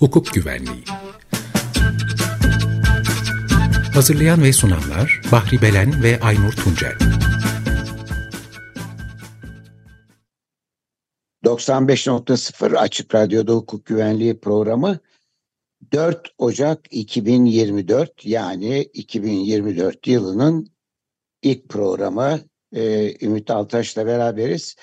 Hukuk Güvenliği. Hazırlayan ve sunanlar Bahri Belen ve Aynur Tuncel. 95.0 Açık Radyo'da Hukuk Güvenliği programı 4 Ocak 2024 yani 2024 yılının ilk programı. E, Ümit Altaş'la beraberiz.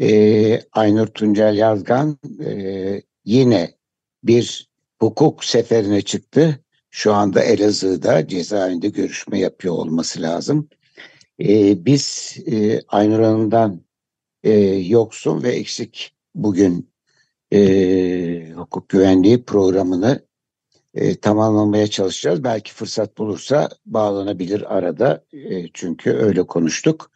E, Aynur Tuncel Yazgan e, yine bir hukuk seferine çıktı. Şu anda Elazığ'da cezaevinde görüşme yapıyor olması lazım. E, biz e, Aynur Hanım'dan e, yoksun ve eksik bugün e, hukuk güvenliği programını e, tamamlamaya çalışacağız. Belki fırsat bulursa bağlanabilir arada e, çünkü öyle konuştuk.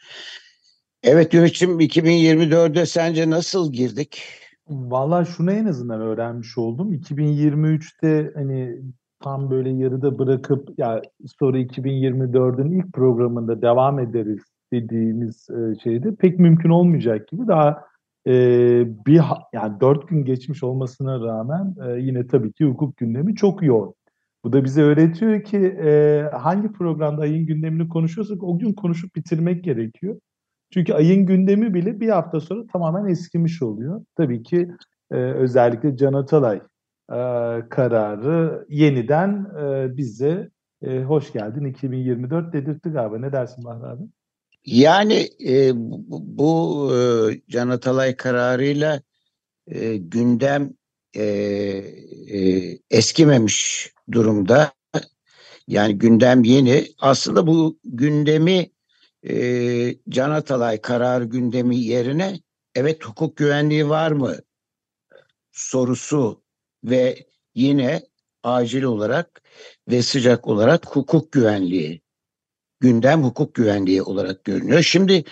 Evet Ümit'ciğim 2024'de sence nasıl girdik? Valla şunu en azından öğrenmiş oldum. 2023'te hani tam böyle yarıda bırakıp ya sonra 2024'ün ilk programında devam ederiz dediğimiz e, şeyde pek mümkün olmayacak gibi daha e, bir yani dört gün geçmiş olmasına rağmen e, yine tabii ki hukuk gündemi çok yoğun. Bu da bize öğretiyor ki e, hangi programda ayın gündemini konuşuyorsak o gün konuşup bitirmek gerekiyor. Çünkü ayın gündemi bile bir hafta sonra tamamen eskimiş oluyor. Tabii ki e, özellikle Can Atalay e, kararı yeniden e, bize e, hoş geldin 2024 dedirtti galiba. Ne dersin Bahri abi? Yani e, bu e, Can Atalay kararıyla e, gündem e, e, eskimemiş durumda. Yani gündem yeni. Aslında bu gündemi e, Can Atalay karar gündemi yerine evet hukuk güvenliği var mı sorusu ve yine acil olarak ve sıcak olarak hukuk güvenliği gündem hukuk güvenliği olarak görünüyor. Şimdi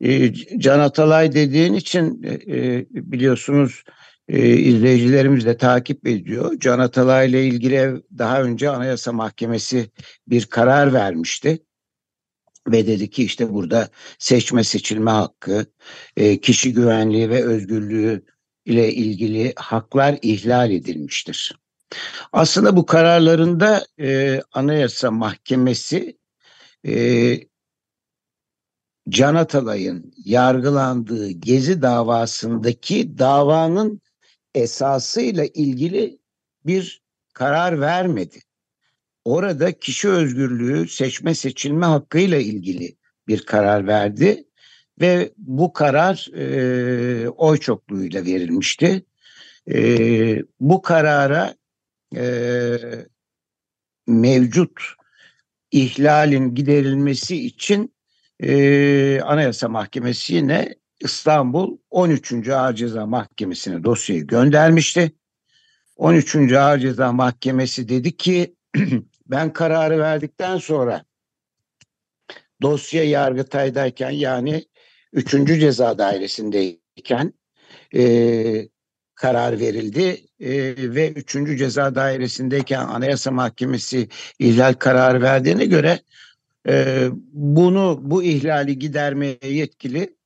e, Can Atalay dediğin için e, e, biliyorsunuz e, izleyicilerimiz de takip ediyor. Can Atalay ile ilgili daha önce Anayasa Mahkemesi bir karar vermişti. Ve dedi ki işte burada seçme seçilme hakkı, e, kişi güvenliği ve özgürlüğü ile ilgili haklar ihlal edilmiştir. Aslında bu kararlarında e, Anayasa Mahkemesi e, Can Atalay'ın yargılandığı Gezi davasındaki davanın esasıyla ilgili bir karar vermedi. Orada kişi özgürlüğü seçme seçilme hakkıyla ilgili bir karar verdi ve bu karar e, oy çokluğuyla verilmişti. E, bu karara e, mevcut ihlalin giderilmesi için e, Anayasa Mahkemesi yine İstanbul 13. Ağır Ceza Mahkemesi'ne dosyayı göndermişti. 13. Ağır Ceza Mahkemesi dedi ki ben kararı verdikten sonra dosya Yargıtay'dayken yani 3. Ceza Dairesi'ndeyken e, karar verildi e, ve 3. Ceza Dairesi'ndeyken Anayasa Mahkemesi ihlal kararı verdiğine göre e, bunu bu ihlali gidermeye yetkili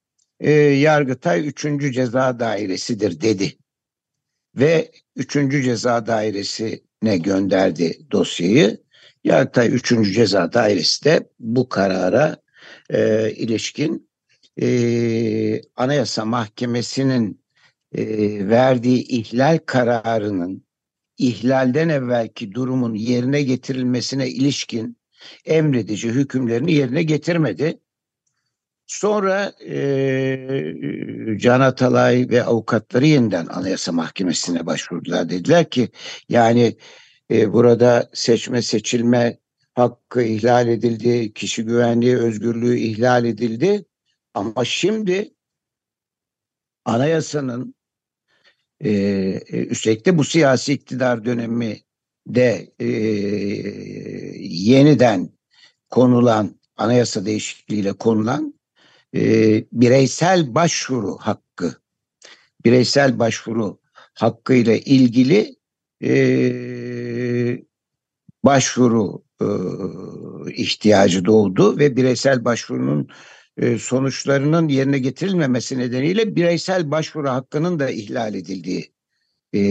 e, Yargıtay 3. Ceza Dairesi'dir dedi. Ve 3. Ceza Dairesi'ne gönderdi dosyayı. Yargıtay 3. Ceza Dairesi de bu karara e, ilişkin e, Anayasa Mahkemesi'nin e, verdiği ihlal kararının ihlalden evvelki durumun yerine getirilmesine ilişkin emredici hükümlerini yerine getirmedi. Sonra e, Can Atalay ve avukatları yeniden Anayasa Mahkemesi'ne başvurdular. Dediler ki yani e, burada seçme seçilme hakkı ihlal edildi, kişi güvenliği, özgürlüğü ihlal edildi. Ama şimdi anayasanın e, üstelik de bu siyasi iktidar dönemi de e, yeniden konulan anayasa değişikliğiyle konulan e, bireysel başvuru hakkı bireysel başvuru hakkı ile ilgili e, başvuru e, ihtiyacı doğdu ve bireysel başvurunun e, sonuçlarının yerine getirilmemesi nedeniyle bireysel başvuru hakkının da ihlal edildiği e,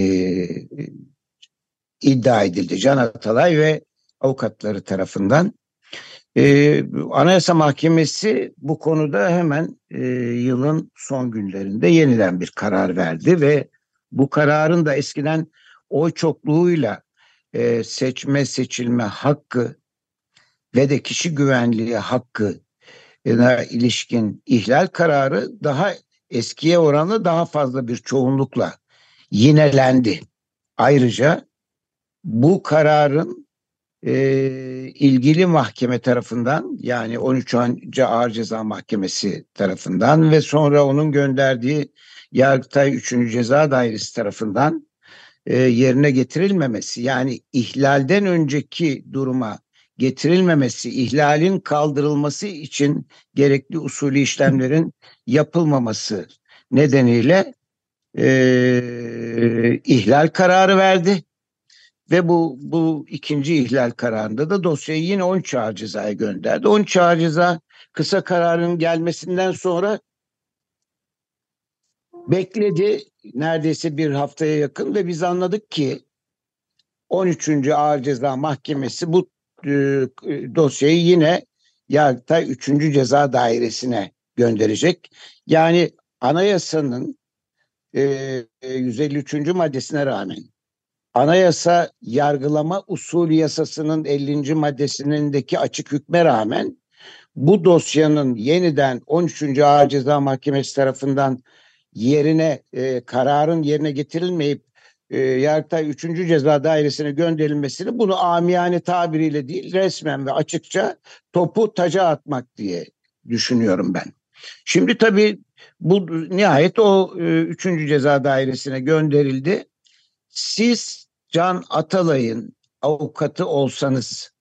iddia edildi. Can Atalay ve avukatları tarafından. Ee, Anayasa Mahkemesi bu konuda hemen e, yılın son günlerinde yeniden bir karar verdi ve bu kararın da eskiden oy çokluğuyla e, seçme seçilme hakkı ve de kişi güvenliği hakkı ilişkin ihlal kararı daha eskiye oranla daha fazla bir çoğunlukla yinelendi. Ayrıca bu kararın e, ilgili mahkeme tarafından yani 13. Ağır Ceza Mahkemesi tarafından ve sonra onun gönderdiği Yargıtay 3. Ceza Dairesi tarafından e, yerine getirilmemesi yani ihlalden önceki duruma getirilmemesi, ihlalin kaldırılması için gerekli usulü işlemlerin yapılmaması nedeniyle e, ihlal kararı verdi. Ve bu bu ikinci ihlal kararında da dosyayı yine 13 ağır cezaya gönderdi. 13 ağır ceza kısa kararın gelmesinden sonra bekledi neredeyse bir haftaya yakın ve biz anladık ki 13. Ağır Ceza Mahkemesi bu e, dosyayı yine Yargıtay 3. Ceza Dairesi'ne gönderecek. Yani anayasanın e, 153. maddesine rağmen anayasa yargılama usulü yasasının 50. maddesindeki açık hükme rağmen bu dosyanın yeniden 13. Ağır Ceza Mahkemesi tarafından yerine e, kararın yerine getirilmeyip e, Yargıtay 3. Ceza Dairesi'ne gönderilmesini bunu amiyane tabiriyle değil resmen ve açıkça topu taca atmak diye düşünüyorum ben. Şimdi tabii bu nihayet o e, 3. Ceza Dairesi'ne gönderildi. Siz Can Atalay'ın avukatı olsanız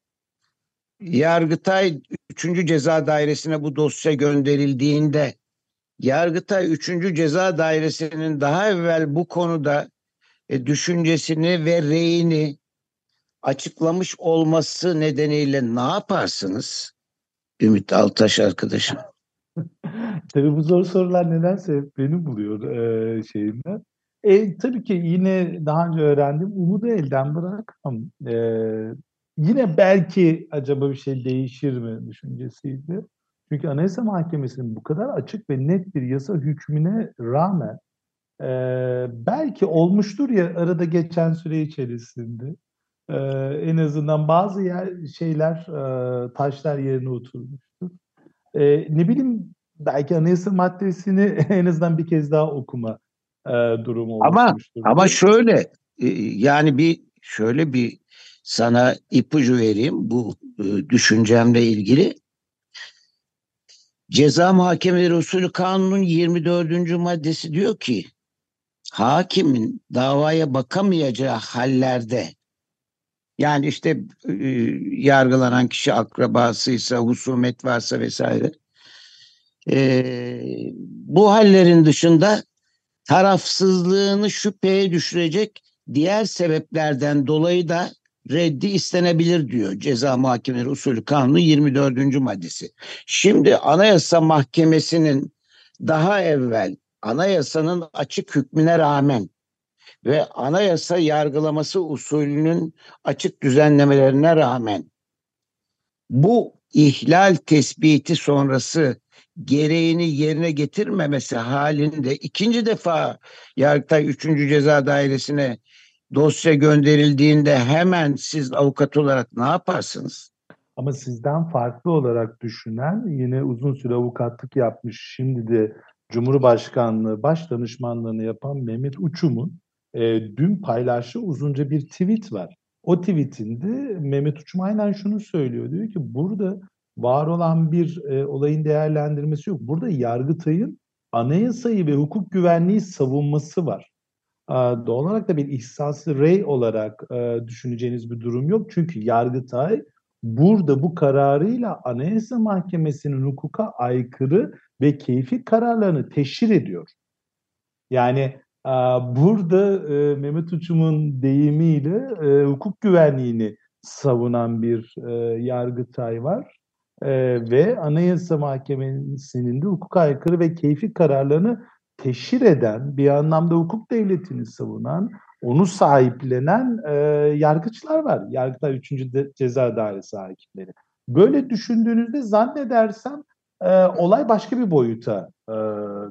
Yargıtay 3. Ceza Dairesi'ne bu dosya gönderildiğinde Yargıtay 3. Ceza Dairesi'nin daha evvel bu konuda e, düşüncesini ve reyini açıklamış olması nedeniyle ne yaparsınız? Ümit Altaş arkadaşım. tabii bu zor sorular nedense beni buluyor e, şeyinden. E, tabii ki yine daha önce öğrendim. Umudu elden bırakamam. E, yine belki acaba bir şey değişir mi düşüncesiydi. Çünkü Anayasa Mahkemesi'nin bu kadar açık ve net bir yasa hükmüne rağmen e, belki olmuştur ya arada geçen süre içerisinde e, en azından bazı yer şeyler e, taşlar yerine oturmuştur. E, ne bileyim belki anayasa maddesini en azından bir kez daha okuma e, durumu olmuştur. Ama ama şöyle e, yani bir şöyle bir sana ipucu vereyim bu e, düşüncemle ilgili. Ceza Muhakemeleri Usulü Kanunu'nun 24. maddesi diyor ki hakimin davaya bakamayacağı hallerde yani işte e, yargılanan kişi akrabasıysa, husumet varsa vesaire e, bu hallerin dışında tarafsızlığını şüpheye düşürecek diğer sebeplerden dolayı da reddi istenebilir diyor Ceza Muhakemeleri Usulü Kanunu 24. maddesi. Şimdi Anayasa Mahkemesi'nin daha evvel anayasanın açık hükmüne rağmen ve anayasa yargılaması usulünün açık düzenlemelerine rağmen bu ihlal tespiti sonrası gereğini yerine getirmemesi halinde ikinci defa Yargıtay 3. Ceza Dairesi'ne dosya gönderildiğinde hemen siz avukat olarak ne yaparsınız? Ama sizden farklı olarak düşünen yine uzun süre avukatlık yapmış şimdi de Cumhurbaşkanlığı baş danışmanlığını yapan Mehmet Uçum'un e, dün paylaştığı uzunca bir tweet var. O tweetinde Mehmet Uçum aynen şunu söylüyor. Diyor ki burada var olan bir e, olayın değerlendirmesi yok. Burada Yargıtay'ın anayasayı ve hukuk güvenliği savunması var. E, doğal olarak da bir ihsası rey olarak e, düşüneceğiniz bir durum yok. Çünkü Yargıtay burada bu kararıyla Anayasa Mahkemesi'nin hukuka aykırı ve keyfi kararlarını teşhir ediyor. Yani e, burada e, Mehmet Uçum'un deyimiyle e, hukuk güvenliğini savunan bir yargıtay var. Ve Anayasa Mahkemesi'nin de hukuk aykırı ve keyfi kararlarını teşhir eden, bir anlamda hukuk devletini savunan, onu sahiplenen e, yargıçlar var. Yargıtay 3. De, Ceza Dairesi hakimleri. Böyle düşündüğünüzde zannedersem e, olay başka bir boyuta e,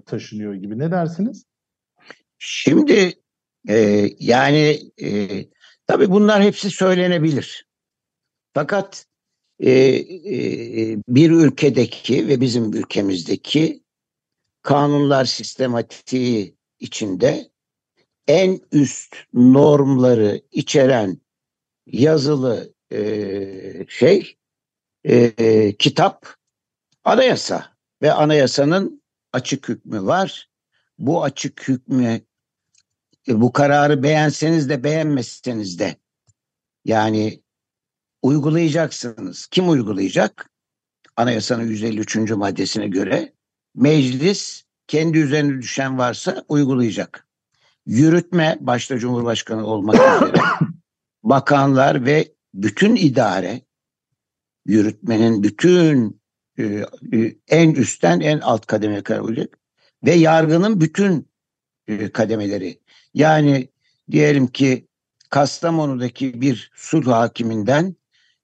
taşınıyor gibi. Ne dersiniz? Şimdi e, yani e, tabii bunlar hepsi söylenebilir. Fakat e, e, bir ülkedeki ve bizim ülkemizdeki kanunlar sistematiği içinde en üst normları içeren yazılı e, şey e, kitap anayasa ve anayasanın açık hükmü var. Bu açık hükmü e, bu kararı beğenseniz de beğenmezseniz de yani uygulayacaksınız. Kim uygulayacak? Anayasanın 153. maddesine göre meclis kendi üzerine düşen varsa uygulayacak. Yürütme başta Cumhurbaşkanı olmak üzere bakanlar ve bütün idare yürütmenin bütün e, e, en üstten en alt kademeye kadar olacak ve yargının bütün e, kademeleri yani diyelim ki Kastamonu'daki bir sulh hakiminden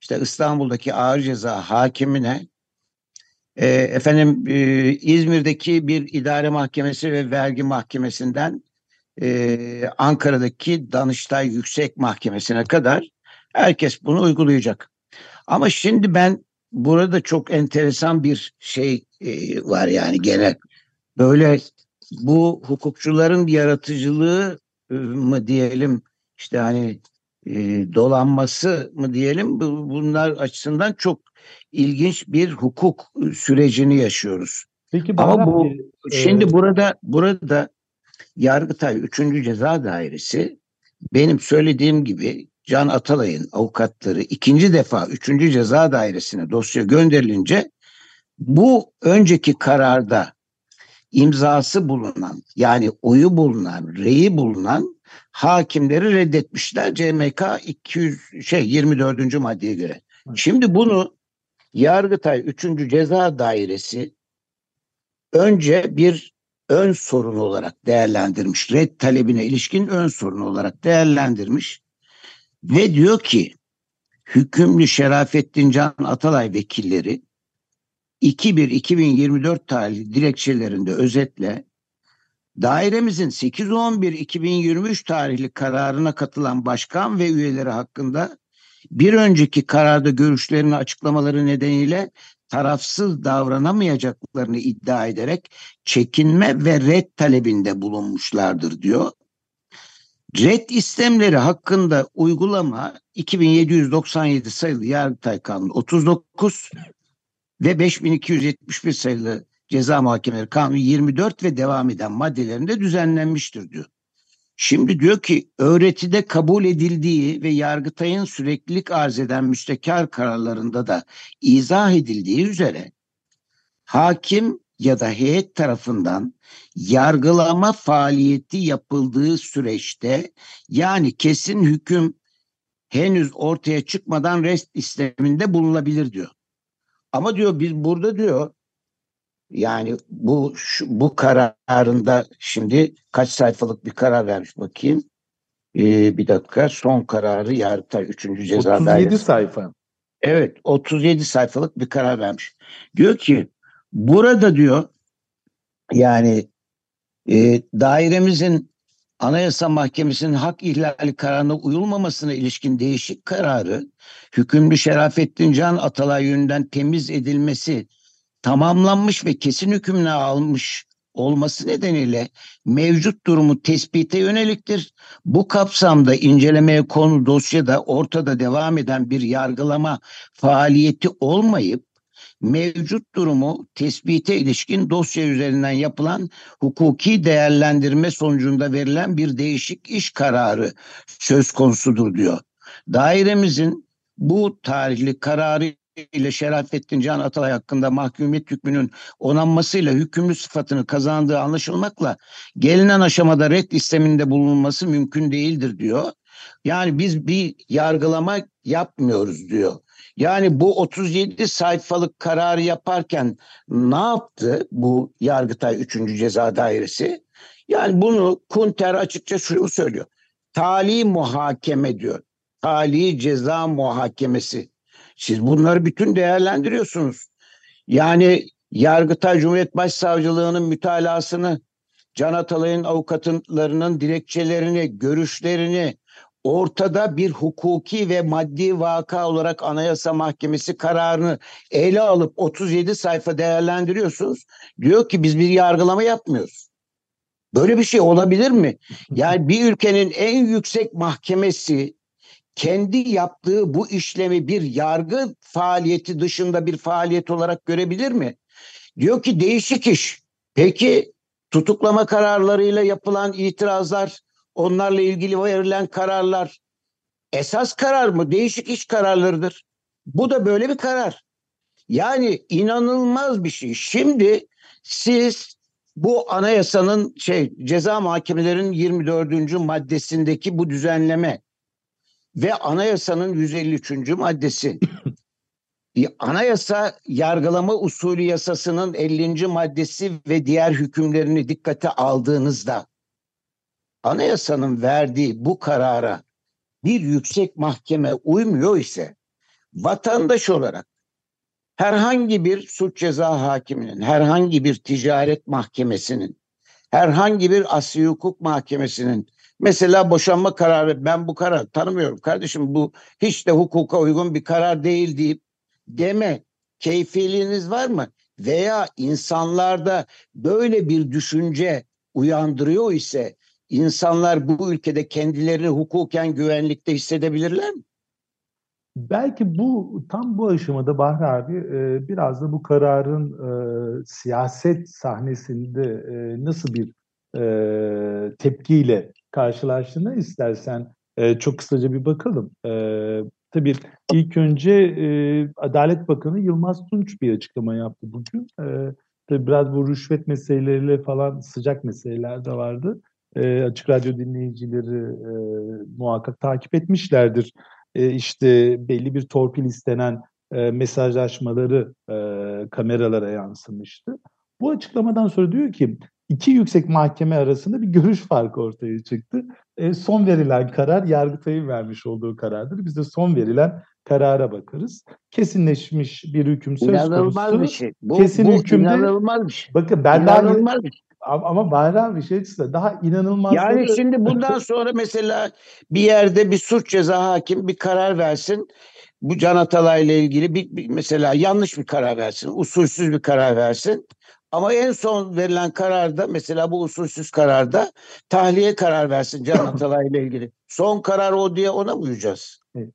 işte İstanbul'daki ağır ceza hakimine e, efendim e, İzmir'deki bir idare mahkemesi ve vergi mahkemesinden e, Ankara'daki Danıştay Yüksek Mahkemesi'ne kadar herkes bunu uygulayacak. Ama şimdi ben burada çok enteresan bir şey e, var yani genel. Böyle bu hukukçuların yaratıcılığı e, mı diyelim işte hani e, dolanması mı diyelim bunlar açısından çok ilginç bir hukuk sürecini yaşıyoruz. Peki Ama bu bir, şimdi e... burada burada Yargıtay 3. Ceza Dairesi benim söylediğim gibi Can Atalay'ın avukatları ikinci defa 3. Ceza Dairesi'ne dosya gönderilince bu önceki kararda imzası bulunan yani oyu bulunan, reyi bulunan hakimleri reddetmişler CMK 200 şey 24. maddeye göre. Şimdi bunu Yargıtay 3. Ceza Dairesi önce bir ön sorun olarak değerlendirmiş. Red talebine ilişkin ön sorun olarak değerlendirmiş. Ve diyor ki hükümlü Şerafettin Can Atalay vekilleri 2-1-2024 tarihli dilekçelerinde özetle dairemizin 8-11-2023 tarihli kararına katılan başkan ve üyeleri hakkında bir önceki kararda görüşlerini açıklamaları nedeniyle tarafsız davranamayacaklarını iddia ederek çekinme ve red talebinde bulunmuşlardır diyor. Red istemleri hakkında uygulama 2797 sayılı Yargıtay Kanunu 39 ve 5271 sayılı Ceza Muhakemeleri Kanunu 24 ve devam eden maddelerinde düzenlenmiştir diyor. Şimdi diyor ki öğretide kabul edildiği ve Yargıtay'ın süreklilik arz eden müstekar kararlarında da izah edildiği üzere hakim ya da heyet tarafından yargılama faaliyeti yapıldığı süreçte yani kesin hüküm henüz ortaya çıkmadan rest isteminde bulunabilir diyor. Ama diyor biz burada diyor yani bu şu, bu kararında şimdi kaç sayfalık bir karar vermiş bakayım. Ee, bir dakika son kararı Yargıtay 3. Ceza 37 Dairesi. sayfa. Evet 37 sayfalık bir karar vermiş. Diyor ki burada diyor yani e, dairemizin Anayasa Mahkemesi'nin hak ihlali kararına uyulmamasına ilişkin değişik kararı hükümlü Şerafettin Can Atalay yönünden temiz edilmesi tamamlanmış ve kesin hükümle almış olması nedeniyle mevcut durumu tespite yöneliktir. Bu kapsamda incelemeye konu dosyada ortada devam eden bir yargılama faaliyeti olmayıp mevcut durumu tespite ilişkin dosya üzerinden yapılan hukuki değerlendirme sonucunda verilen bir değişik iş kararı söz konusudur diyor. Dairemizin bu tarihli kararı ile Şerafettin Can Atalay hakkında mahkumiyet hükmünün onanmasıyla hükümlü sıfatını kazandığı anlaşılmakla gelinen aşamada red isteminde bulunması mümkün değildir diyor. Yani biz bir yargılama yapmıyoruz diyor. Yani bu 37 sayfalık kararı yaparken ne yaptı bu Yargıtay 3. Ceza Dairesi? Yani bunu Kunter açıkça şunu söylüyor. tali muhakeme diyor. Tali ceza muhakemesi. Siz bunları bütün değerlendiriyorsunuz. Yani Yargıtay Cumhuriyet Başsavcılığı'nın mütalasını, Can Atalay'ın avukatlarının dilekçelerini, görüşlerini, ortada bir hukuki ve maddi vaka olarak Anayasa Mahkemesi kararını ele alıp 37 sayfa değerlendiriyorsunuz. Diyor ki biz bir yargılama yapmıyoruz. Böyle bir şey olabilir mi? Yani bir ülkenin en yüksek mahkemesi kendi yaptığı bu işlemi bir yargı faaliyeti dışında bir faaliyet olarak görebilir mi? Diyor ki değişik iş. Peki tutuklama kararlarıyla yapılan itirazlar, onlarla ilgili verilen kararlar esas karar mı? Değişik iş kararlarıdır. Bu da böyle bir karar. Yani inanılmaz bir şey. Şimdi siz bu anayasanın şey ceza mahkemelerinin 24. maddesindeki bu düzenleme ve anayasanın 153. maddesi anayasa yargılama usulü yasasının 50. maddesi ve diğer hükümlerini dikkate aldığınızda anayasanın verdiği bu karara bir yüksek mahkeme uymuyor ise vatandaş olarak herhangi bir suç ceza hakiminin, herhangi bir ticaret mahkemesinin, herhangi bir asli hukuk mahkemesinin mesela boşanma kararı ben bu karar tanımıyorum kardeşim bu hiç de hukuka uygun bir karar değil deyip deme keyfiliğiniz var mı? Veya insanlarda böyle bir düşünce uyandırıyor ise insanlar bu ülkede kendilerini hukuken güvenlikte hissedebilirler mi? Belki bu tam bu aşamada Bahri abi e, biraz da bu kararın e, siyaset sahnesinde e, nasıl bir tepkiyle karşılaştığını istersen e, çok kısaca bir bakalım. E, tabii ilk önce e, Adalet Bakanı Yılmaz Tunç bir açıklama yaptı bugün. E, tabii biraz bu rüşvet meseleleriyle falan sıcak meseleler de vardı. E, Açık Radyo dinleyicileri e, muhakkak takip etmişlerdir e, işte belli bir torpil istenen e, mesajlaşmaları e, kameralara yansımıştı. Bu açıklamadan sonra diyor ki iki yüksek mahkeme arasında bir görüş farkı ortaya çıktı. E, son verilen karar Yargıtay'ın vermiş olduğu karardır. Biz de son verilen karara bakarız. Kesinleşmiş bir hüküm söz inanılmaz konusu. bir şey. Bu, Kesin bu hükümde, inanılmaz bir şey. Bakın ben inanılmaz bir şey. ama Bahri bir şey daha inanılmaz. Yani şimdi bundan sonra mesela bir yerde bir suç ceza hakim bir karar versin. Bu Can Atalay ile ilgili bir, bir mesela yanlış bir karar versin. Usulsüz bir karar versin. Ama en son verilen kararda mesela bu usulsüz kararda tahliye karar versin Can Atalay ile ilgili. Son karar o diye ona mı uyacağız? Evet.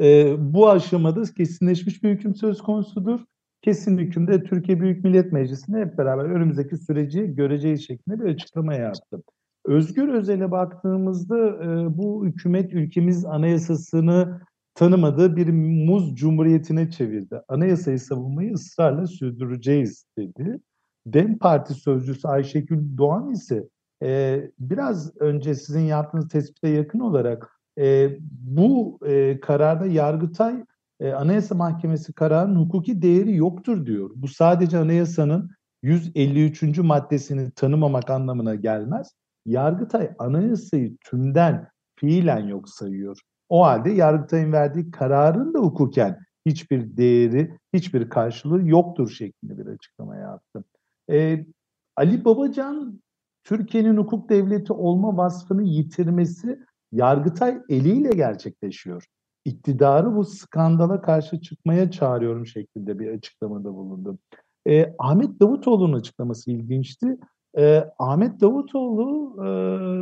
Ee, bu aşamada kesinleşmiş bir hüküm söz konusudur kesin hükümde Türkiye Büyük Millet Meclisi'ne hep beraber önümüzdeki süreci göreceğiz şeklinde bir açıklama yaptı. Özgür Özel'e baktığımızda e, bu hükümet ülkemiz anayasasını tanımadığı bir muz cumhuriyetine çevirdi. Anayasayı savunmayı ısrarla sürdüreceğiz dedi. DEM Parti sözcüsü Ayşegül Doğan ise e, biraz önce sizin yaptığınız tespite yakın olarak e, bu e, kararda Yargıtay e, Anayasa Mahkemesi kararının hukuki değeri yoktur diyor. Bu sadece anayasanın 153. maddesini tanımamak anlamına gelmez. Yargıtay anayasayı tümden fiilen yok sayıyor. O halde Yargıtay'ın verdiği kararın da hukuken hiçbir değeri, hiçbir karşılığı yoktur şeklinde bir açıklama yaptı. Ee, Ali Babacan Türkiye'nin hukuk devleti olma vasfını yitirmesi Yargıtay eliyle gerçekleşiyor iktidarı bu skandala karşı çıkmaya çağırıyorum şeklinde bir açıklamada bulundu. E, Ahmet Davutoğlu'nun açıklaması ilginçti. E, Ahmet Davutoğlu e,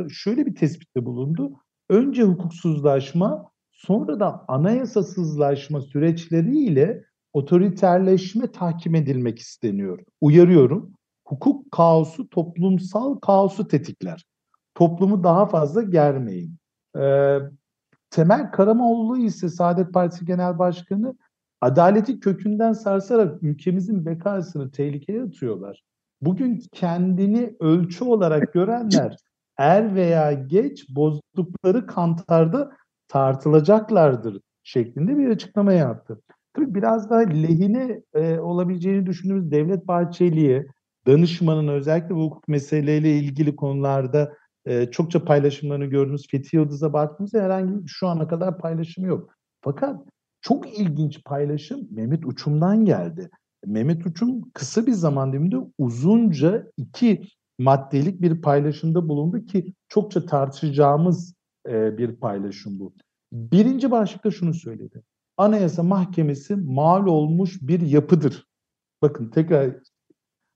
şöyle bir tespitte bulundu. Önce hukuksuzlaşma, sonra da anayasasızlaşma süreçleriyle otoriterleşme tahkim edilmek isteniyor. Uyarıyorum. Hukuk kaosu toplumsal kaosu tetikler. Toplumu daha fazla germeyin. Ee, Temel Karamoğlu ise Saadet Partisi Genel Başkanı adaleti kökünden sarsarak ülkemizin bekasını tehlikeye atıyorlar. Bugün kendini ölçü olarak görenler er veya geç bozdukları kantarda tartılacaklardır şeklinde bir açıklama yaptı. Tabii biraz daha lehine e, olabileceğini düşündüğümüz Devlet Bahçeli'ye danışmanın özellikle bu hukuk meseleyle ilgili konularda e, çokça paylaşımlarını gördüğünüz Fethi Yıldız'a baktığımızda herhangi şu ana kadar paylaşım yok. Fakat çok ilginç paylaşım Mehmet Uçum'dan geldi. Mehmet Uçum kısa bir zaman diliminde uzunca iki maddelik bir paylaşımda bulundu ki çokça tartışacağımız e, bir paylaşım bu. Birinci başlıkta şunu söyledi. Anayasa Mahkemesi mal olmuş bir yapıdır. Bakın tekrar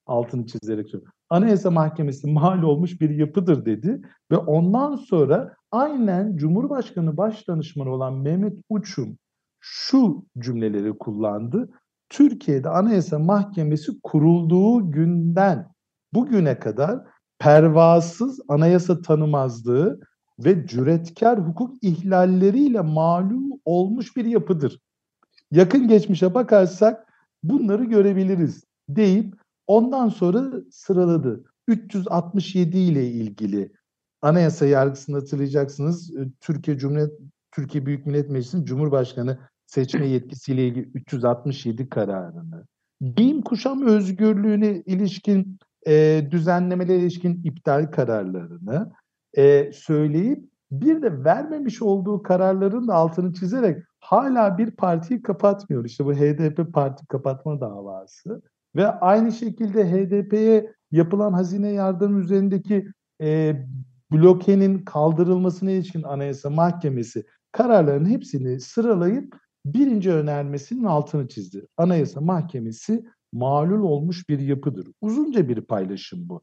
altını çizerek söylüyorum. Anayasa Mahkemesi mal olmuş bir yapıdır dedi ve ondan sonra aynen Cumhurbaşkanı Başdanışmanı olan Mehmet Uçum şu cümleleri kullandı. Türkiye'de Anayasa Mahkemesi kurulduğu günden bugüne kadar pervasız anayasa tanımazlığı ve cüretkar hukuk ihlalleriyle malum olmuş bir yapıdır. Yakın geçmişe bakarsak bunları görebiliriz deyip ondan sonra sıraladı. 367 ile ilgili anayasa yargısını hatırlayacaksınız. Türkiye Cumhuriyet Türkiye Büyük Millet Meclisi'nin Cumhurbaşkanı seçme yetkisiyle ilgili 367 kararını, giyim kuşam özgürlüğüne ilişkin e, düzenlemelere ilişkin iptal kararlarını e, söyleyip bir de vermemiş olduğu kararların altını çizerek hala bir partiyi kapatmıyor. İşte bu HDP parti kapatma davası ve aynı şekilde HDP'ye yapılan hazine yardım üzerindeki e, blokenin kaldırılmasına ilişkin Anayasa Mahkemesi kararlarının hepsini sıralayıp birinci önermesinin altını çizdi. Anayasa Mahkemesi malul olmuş bir yapıdır. Uzunca bir paylaşım bu.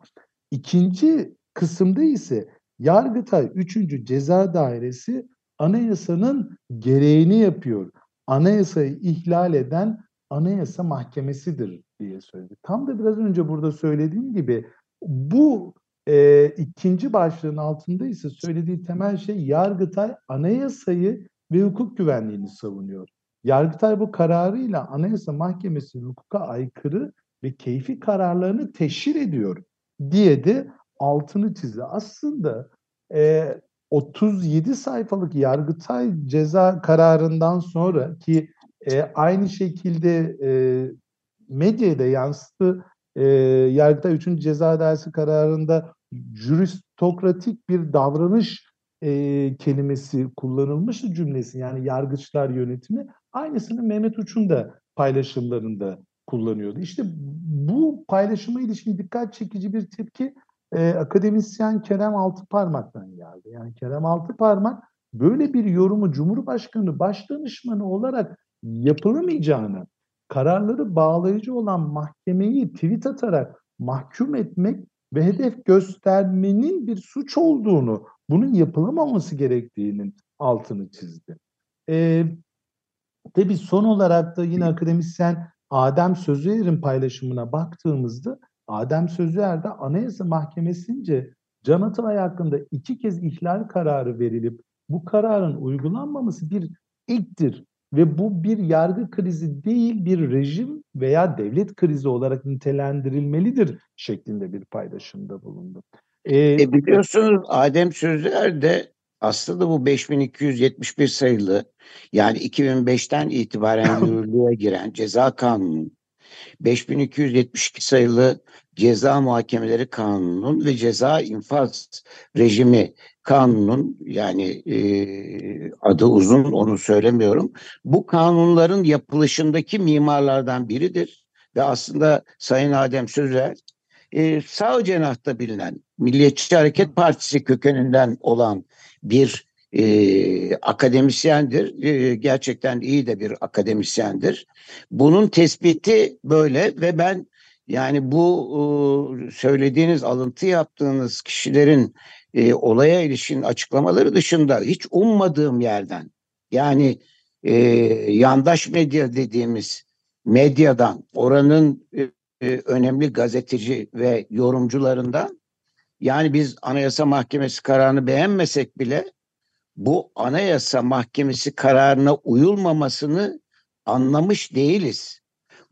İkinci kısımda ise Yargıtay 3. Ceza Dairesi anayasanın gereğini yapıyor. Anayasayı ihlal eden Anayasa Mahkemesidir diye söyledi. Tam da biraz önce burada söylediğim gibi bu e, ikinci başlığın altında ise söylediği temel şey Yargıtay anayasayı ve hukuk güvenliğini savunuyor. Yargıtay bu kararıyla Anayasa Mahkemesi'nin hukuka aykırı ve keyfi kararlarını teşhir ediyor diye de altını çizdi. Aslında e, 37 sayfalık Yargıtay ceza kararından sonra ki e, aynı şekilde e, medyaya da yansıttı. E, Yargıtay 3. Ceza Dersi kararında juristokratik bir davranış e, kelimesi kullanılmıştı cümlesi yani yargıçlar yönetimi. Aynısını Mehmet Uç'un da paylaşımlarında kullanıyordu. İşte bu paylaşıma ilişkin dikkat çekici bir tepki e, akademisyen Kerem Altıparmak'tan geldi. Yani Kerem Altıparmak böyle bir yorumu Cumhurbaşkanı Başdanışmanı olarak yapılamayacağını, kararları bağlayıcı olan mahkemeyi tweet atarak mahkum etmek ve hedef göstermenin bir suç olduğunu, bunun yapılamaması gerektiğinin altını çizdi. Ee, tabii son olarak da yine akademisyen Adem Sözüer'in paylaşımına baktığımızda Adem Sözüer de Anayasa Mahkemesi'nce Can Atalay hakkında iki kez ihlal kararı verilip bu kararın uygulanmaması bir ilktir ve bu bir yargı krizi değil bir rejim veya devlet krizi olarak nitelendirilmelidir şeklinde bir paylaşımda bulundu. Ee, e biliyorsunuz Adem Sözler de aslında bu 5271 sayılı yani 2005'ten itibaren yürürlüğe giren ceza kanunu 5272 sayılı ceza muhakemeleri kanunun ve ceza infaz rejimi kanunun yani e, adı uzun onu söylemiyorum. Bu kanunların yapılışındaki mimarlardan biridir ve aslında Sayın Adem Sözer e, sağ cenahta bilinen Milliyetçi Hareket Partisi kökeninden olan bir e, akademisyendir. E, gerçekten iyi de bir akademisyendir. Bunun tespiti böyle ve ben yani bu e, söylediğiniz alıntı yaptığınız kişilerin e, olaya ilişkin açıklamaları dışında hiç ummadığım yerden yani e, yandaş medya dediğimiz medyadan oranın e, e, önemli gazeteci ve yorumcularından yani biz Anayasa Mahkemesi kararını beğenmesek bile bu Anayasa Mahkemesi kararına uyulmamasını anlamış değiliz.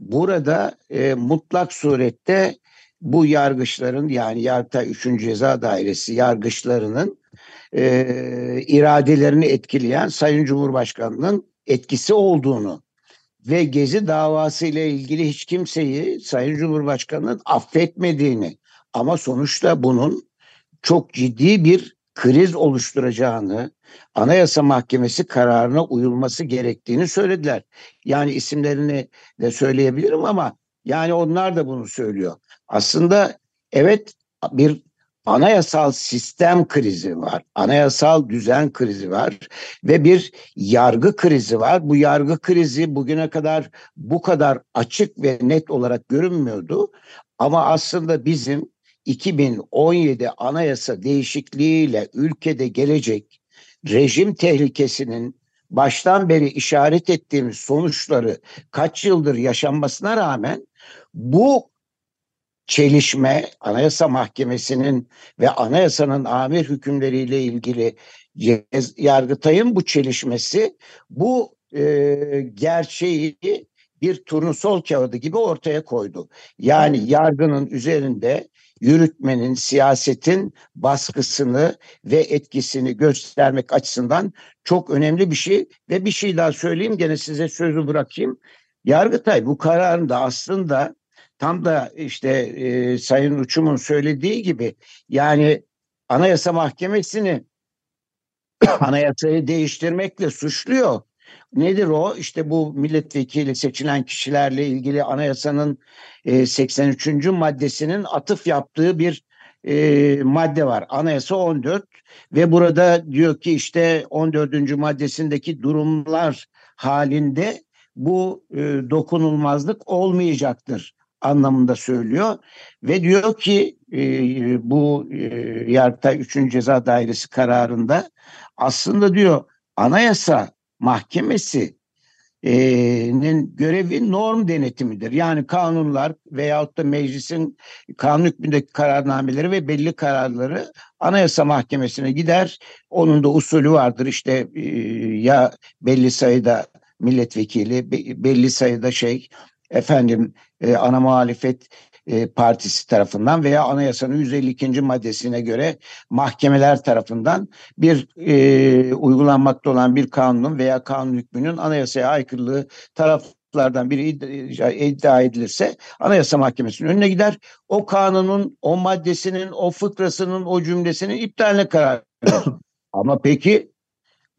Burada e, mutlak surette bu yargıçların yani Yargıtay 3. Ceza Dairesi yargıçlarının e, iradelerini etkileyen Sayın Cumhurbaşkanı'nın etkisi olduğunu ve Gezi davası ile ilgili hiç kimseyi Sayın Cumhurbaşkanı'nın affetmediğini ama sonuçta bunun çok ciddi bir kriz oluşturacağını, Anayasa Mahkemesi kararına uyulması gerektiğini söylediler. Yani isimlerini de söyleyebilirim ama yani onlar da bunu söylüyor. Aslında evet bir anayasal sistem krizi var. Anayasal düzen krizi var ve bir yargı krizi var. Bu yargı krizi bugüne kadar bu kadar açık ve net olarak görünmüyordu. Ama aslında bizim 2017 anayasa değişikliğiyle ülkede gelecek rejim tehlikesinin baştan beri işaret ettiğimiz sonuçları kaç yıldır yaşanmasına rağmen bu çelişme Anayasa Mahkemesi'nin ve anayasanın amir hükümleriyle ilgili Yargıtay'ın bu çelişmesi bu e, gerçeği bir turnusol kağıdı gibi ortaya koydu. Yani yargının üzerinde yürütmenin, siyasetin baskısını ve etkisini göstermek açısından çok önemli bir şey. Ve bir şey daha söyleyeyim gene size sözü bırakayım. Yargıtay bu kararında aslında tam da işte e, Sayın Uçum'un söylediği gibi yani Anayasa Mahkemesi'ni anayasayı değiştirmekle suçluyor. Nedir o? İşte bu milletvekili seçilen kişilerle ilgili anayasanın e, 83. maddesinin atıf yaptığı bir e, madde var. Anayasa 14 ve burada diyor ki işte 14. maddesindeki durumlar halinde bu e, dokunulmazlık olmayacaktır anlamında söylüyor ve diyor ki e, bu e, Yargıtay 3. Ceza Dairesi kararında aslında diyor anayasa mahkemesi nin görevi norm denetimidir. Yani kanunlar veyahut da meclisin kanun hükmündeki kararnameleri ve belli kararları Anayasa Mahkemesi'ne gider. Onun da usulü vardır. İşte ya belli sayıda milletvekili, belli sayıda şey efendim ana muhalefet e, Partisi tarafından veya anayasanın 152. maddesine göre mahkemeler tarafından bir e, uygulanmakta olan bir kanunun veya kanun hükmünün anayasaya aykırılığı taraflardan biri iddia edilirse Anayasa Mahkemesi'nin önüne gider. O kanunun, o maddesinin, o fıkrasının, o cümlesinin iptaline karar verir. Ama peki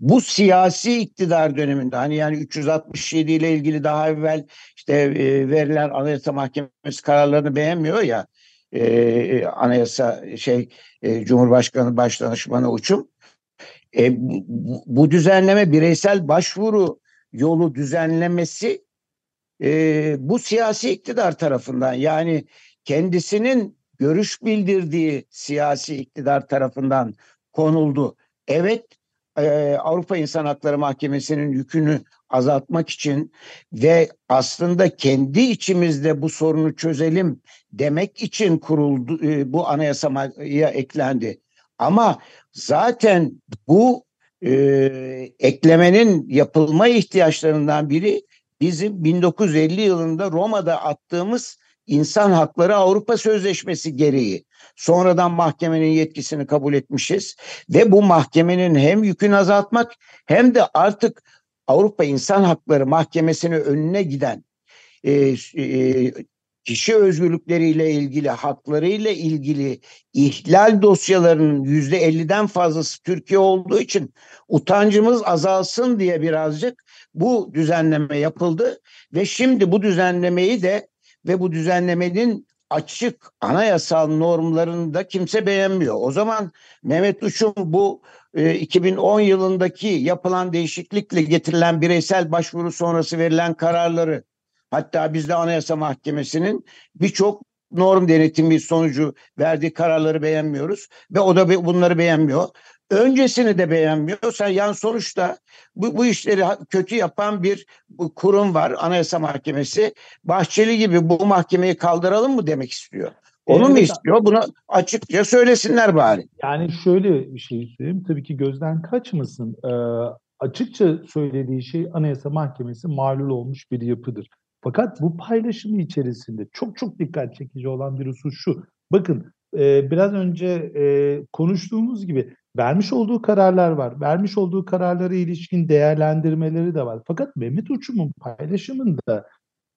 bu siyasi iktidar döneminde hani yani 367 ile ilgili daha evvel işte e, verilen Anayasa Mahkemesi kararlarını beğenmiyor ya e, anayasa şey e, Cumhurbaşkanı Başdanışmanı Uçum e, bu, bu düzenleme bireysel başvuru yolu düzenlemesi e, bu siyasi iktidar tarafından yani kendisinin görüş bildirdiği siyasi iktidar tarafından konuldu. Evet e, Avrupa İnsan Hakları Mahkemesi'nin yükünü azaltmak için ve aslında kendi içimizde bu sorunu çözelim demek için kuruldu e, bu anayasaya eklendi. Ama zaten bu e, eklemenin yapılma ihtiyaçlarından biri bizim 1950 yılında Roma'da attığımız İnsan Hakları Avrupa Sözleşmesi gereği. Sonradan mahkemenin yetkisini kabul etmişiz ve bu mahkemenin hem yükünü azaltmak hem de artık Avrupa İnsan Hakları Mahkemesi'ne önüne giden e, e, kişi özgürlükleriyle ilgili, haklarıyla ilgili ihlal dosyalarının yüzde elliden fazlası Türkiye olduğu için utancımız azalsın diye birazcık bu düzenleme yapıldı ve şimdi bu düzenlemeyi de ve bu düzenlemenin açık anayasal normlarını da kimse beğenmiyor. O zaman Mehmet Uçum bu 2010 yılındaki yapılan değişiklikle getirilen bireysel başvuru sonrası verilen kararları hatta bizde Anayasa Mahkemesi'nin birçok norm denetimi sonucu verdiği kararları beğenmiyoruz ve o da bunları beğenmiyor. Öncesini de beğenmiyorsa yani sonuçta bu, bu işleri kötü yapan bir kurum var Anayasa Mahkemesi. Bahçeli gibi bu mahkemeyi kaldıralım mı demek istiyor. Onu mu istiyor? Bunu açıkça söylesinler bari. Yani şöyle bir şey söyleyeyim. Tabii ki gözden kaçmasın. Ee, açıkça söylediği şey Anayasa Mahkemesi malul olmuş bir yapıdır. Fakat bu paylaşımı içerisinde çok çok dikkat çekici olan bir husus şu. Bakın e, biraz önce e, konuştuğumuz gibi vermiş olduğu kararlar var. Vermiş olduğu kararlara ilişkin değerlendirmeleri de var. Fakat Mehmet Uçum'un paylaşımında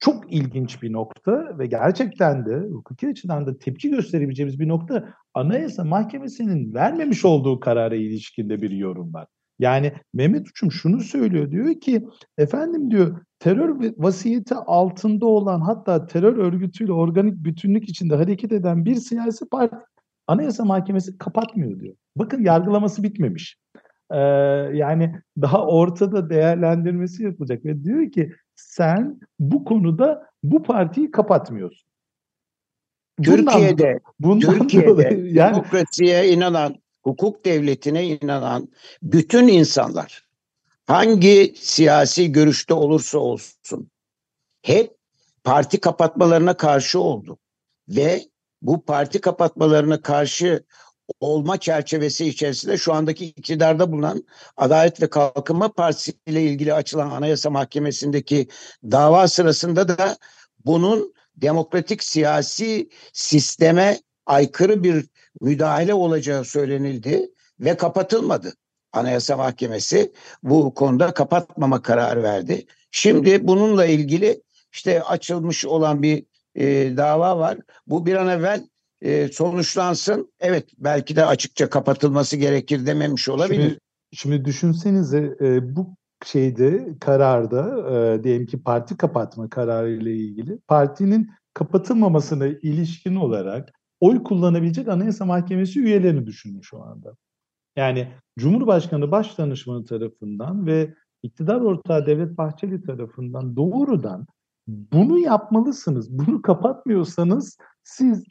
çok ilginç bir nokta ve gerçekten de hukuki açıdan da tepki gösterebileceğimiz bir nokta Anayasa Mahkemesi'nin vermemiş olduğu karara ilişkinde bir yorum var. Yani Mehmet Uçum şunu söylüyor diyor ki efendim diyor terör vasiyeti altında olan hatta terör örgütüyle organik bütünlük içinde hareket eden bir siyasi parti Anayasa Mahkemesi kapatmıyor diyor. Bakın yargılaması bitmemiş. Ee, yani daha ortada değerlendirmesi yapılacak ve diyor ki sen bu konuda bu partiyi kapatmıyorsun. Türkiye'de, bundan Türkiye'de dolayı, yani, demokrasiye inanan, hukuk devletine inanan bütün insanlar hangi siyasi görüşte olursa olsun hep parti kapatmalarına karşı oldu ve bu parti kapatmalarına karşı olma çerçevesi içerisinde şu andaki iktidarda bulunan Adalet ve Kalkınma Partisi ile ilgili açılan Anayasa Mahkemesi'ndeki dava sırasında da bunun demokratik siyasi sisteme aykırı bir müdahale olacağı söylenildi ve kapatılmadı. Anayasa Mahkemesi bu konuda kapatmama kararı verdi. Şimdi bununla ilgili işte açılmış olan bir e, dava var. Bu bir an evvel e, sonuçlansın. Evet belki de açıkça kapatılması gerekir dememiş olabilir. Şimdi, şimdi düşünsenize e, bu şeyde kararda e, diyelim ki parti kapatma kararı ile ilgili partinin kapatılmamasına ilişkin olarak oy kullanabilecek Anayasa Mahkemesi üyelerini düşünün şu anda. Yani Cumhurbaşkanı Başdanışmanı tarafından ve iktidar ortağı Devlet Bahçeli tarafından doğrudan bunu yapmalısınız. Bunu kapatmıyorsanız siz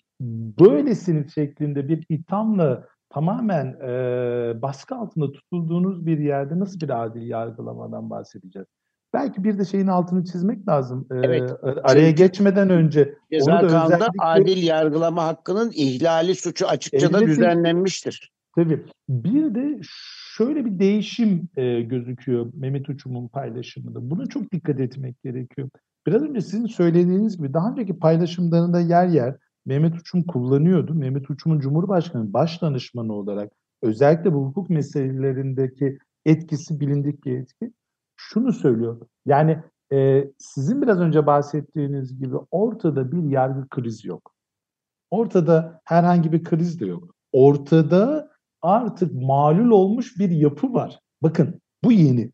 böylesiniz şeklinde bir ithamla tamamen e, baskı altında tutulduğunuz bir yerde nasıl bir adil yargılamadan bahsedeceğiz? Belki bir de şeyin altını çizmek lazım. E, evet. Araya geçmeden önce ceza onu da özellikle... adil yargılama hakkının ihlali suçu açıkça da düzenlenmiştir. Tabii. Bir de şöyle bir değişim e, gözüküyor Mehmet Uçum'un paylaşımında. Buna çok dikkat etmek gerekiyor. Biraz önce sizin söylediğiniz gibi daha önceki paylaşımlarında yer yer Mehmet Uçum kullanıyordu. Mehmet Uçum'un Cumhurbaşkanı baş danışmanı olarak özellikle bu hukuk meselelerindeki etkisi bilindik bir etki. Şunu söylüyor. Yani e, sizin biraz önce bahsettiğiniz gibi ortada bir yargı krizi yok. Ortada herhangi bir kriz de yok. Ortada artık malul olmuş bir yapı var. Bakın bu yeni.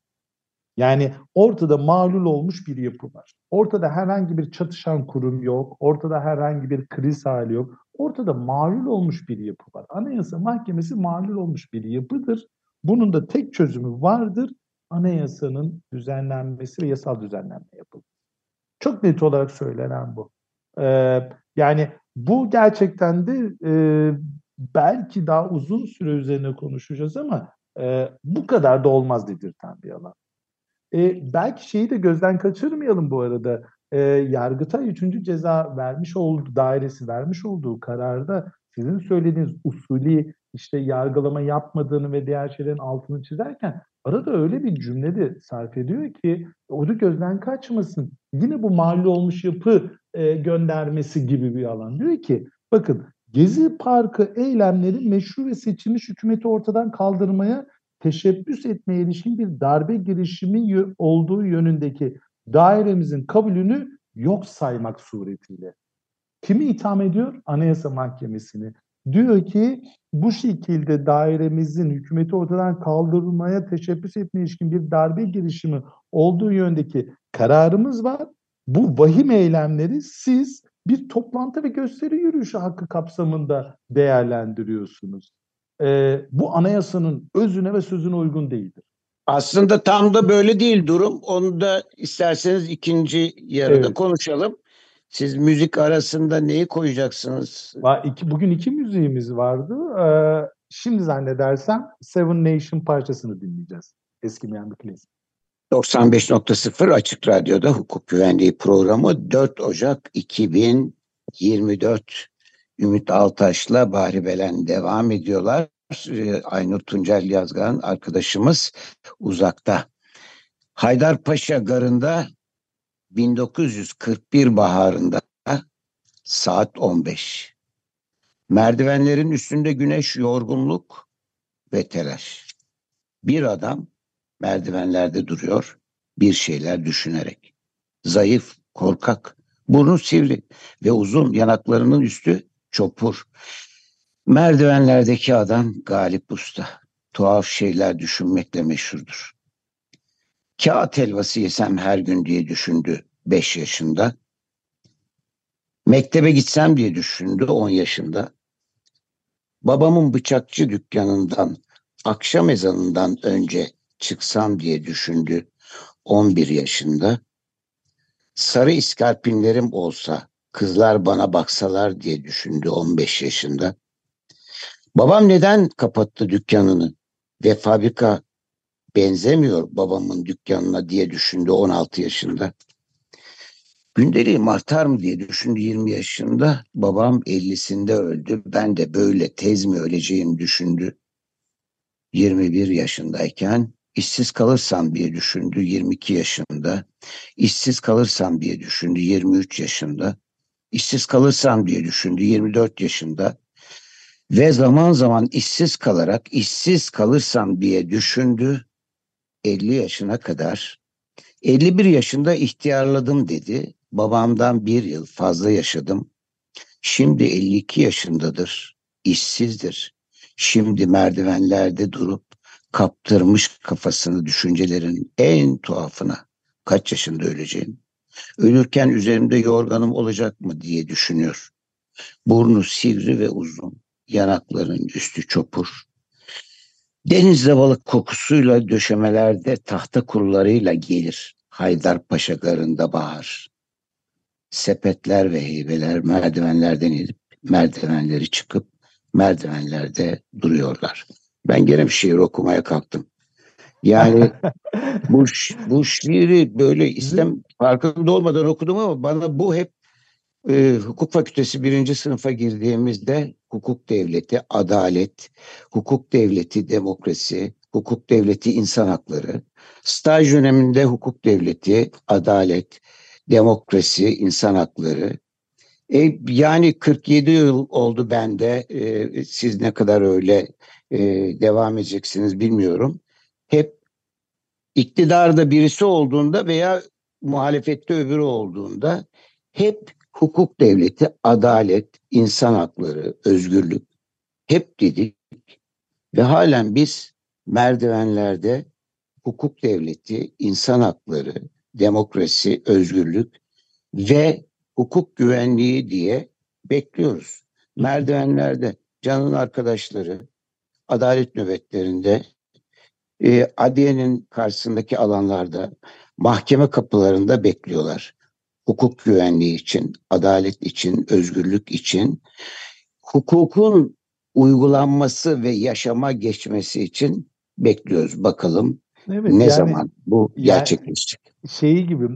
Yani ortada malul olmuş bir yapı var. Ortada herhangi bir çatışan kurum yok. Ortada herhangi bir kriz hali yok. Ortada malul olmuş bir yapı var. Anayasa Mahkemesi malul olmuş bir yapıdır. Bunun da tek çözümü vardır. Anayasanın düzenlenmesi ve yasal düzenlenme yapılır. Çok net olarak söylenen bu. Ee, yani bu gerçekten de e, belki daha uzun süre üzerine konuşacağız ama e, bu kadar da olmaz dedirten bir alan. E, belki şeyi de gözden kaçırmayalım bu arada. E, Yargıtay 3. ceza vermiş olduğu, dairesi vermiş olduğu kararda sizin söylediğiniz usulü işte yargılama yapmadığını ve diğer şeylerin altını çizerken arada öyle bir cümle de sarf ediyor ki o da gözden kaçmasın. Yine bu mahalle olmuş yapı e, göndermesi gibi bir alan. Diyor ki bakın Gezi Parkı eylemleri meşru ve seçilmiş hükümeti ortadan kaldırmaya teşebbüs etmeye ilişkin bir darbe girişimi olduğu yönündeki dairemizin kabulünü yok saymak suretiyle. Kimi itham ediyor? Anayasa Mahkemesi'ni. Diyor ki bu şekilde dairemizin hükümeti ortadan kaldırmaya teşebbüs etmeye ilişkin bir darbe girişimi olduğu yöndeki kararımız var. Bu vahim eylemleri siz bir toplantı ve gösteri yürüyüşü hakkı kapsamında değerlendiriyorsunuz e, bu anayasanın özüne ve sözüne uygun değildir. Aslında tam da böyle değil durum. Onu da isterseniz ikinci yarıda evet. konuşalım. Siz müzik arasında neyi koyacaksınız? Bugün iki müziğimiz vardı. Ee, şimdi zannedersem Seven Nation parçasını dinleyeceğiz. Eskimeyen bir klasik. 95.0 Açık Radyo'da hukuk güvenliği programı 4 Ocak 2024 Ümit Altaş'la Bahri Belen devam ediyorlar. Ee, Aynur Tuncel Yazgan arkadaşımız uzakta. Haydarpaşa Garı'nda 1941 baharında saat 15. Merdivenlerin üstünde güneş yorgunluk ve telaş. Bir adam merdivenlerde duruyor bir şeyler düşünerek. Zayıf korkak, burnu sivri ve uzun yanaklarının üstü çopur. Merdivenlerdeki adam Galip Usta. Tuhaf şeyler düşünmekle meşhurdur. Kağıt helvası yesem her gün diye düşündü beş yaşında. Mektebe gitsem diye düşündü on yaşında. Babamın bıçakçı dükkanından akşam ezanından önce çıksam diye düşündü 11 yaşında. Sarı iskarpinlerim olsa kızlar bana baksalar diye düşündü 15 yaşında. Babam neden kapattı dükkanını ve fabrika benzemiyor babamın dükkanına diye düşündü 16 yaşında. Gündeliğim artar mı diye düşündü 20 yaşında. Babam 50'sinde öldü. Ben de böyle tez mi öleceğim düşündü. 21 yaşındayken işsiz kalırsam diye düşündü 22 yaşında. İşsiz kalırsam diye düşündü 23 yaşında. İşsiz kalırsam diye düşündü 24 yaşında. Ve zaman zaman işsiz kalarak işsiz kalırsam diye düşündü 50 yaşına kadar. 51 yaşında ihtiyarladım dedi. Babamdan bir yıl fazla yaşadım. Şimdi 52 yaşındadır. işsizdir. Şimdi merdivenlerde durup kaptırmış kafasını düşüncelerin en tuhafına. Kaç yaşında öleceğim? Ölürken üzerimde yorganım olacak mı diye düşünüyor. Burnu sivri ve uzun. Yanakların üstü çopur. Denizde balık kokusuyla döşemelerde tahta kurlarıyla gelir. Haydarpaşa garında bahar. Sepetler ve heybeler merdivenlerden inip merdivenleri çıkıp merdivenlerde duruyorlar. Ben gene bir şiir okumaya kalktım. Yani bu, bu şiiri böyle istem farkında olmadan okudum ama bana bu hep e, hukuk fakültesi birinci sınıfa girdiğimizde hukuk devleti, adalet, hukuk devleti, demokrasi, hukuk devleti, insan hakları, staj döneminde hukuk devleti, adalet, demokrasi, insan hakları. E, yani 47 yıl oldu bende. E, siz ne kadar öyle e, devam edeceksiniz bilmiyorum. Hep iktidarda birisi olduğunda veya muhalefette öbürü olduğunda hep hukuk devleti, adalet, insan hakları, özgürlük hep dedik ve halen biz merdivenlerde hukuk devleti, insan hakları, demokrasi, özgürlük ve hukuk güvenliği diye bekliyoruz. Merdivenlerde canın arkadaşları adalet nöbetlerinde e, adliyenin karşısındaki alanlarda mahkeme kapılarında bekliyorlar hukuk güvenliği için, adalet için, özgürlük için, hukukun uygulanması ve yaşama geçmesi için bekliyoruz. Bakalım evet, ne yani, zaman bu yani, gerçekleşecek. Şeyi gibi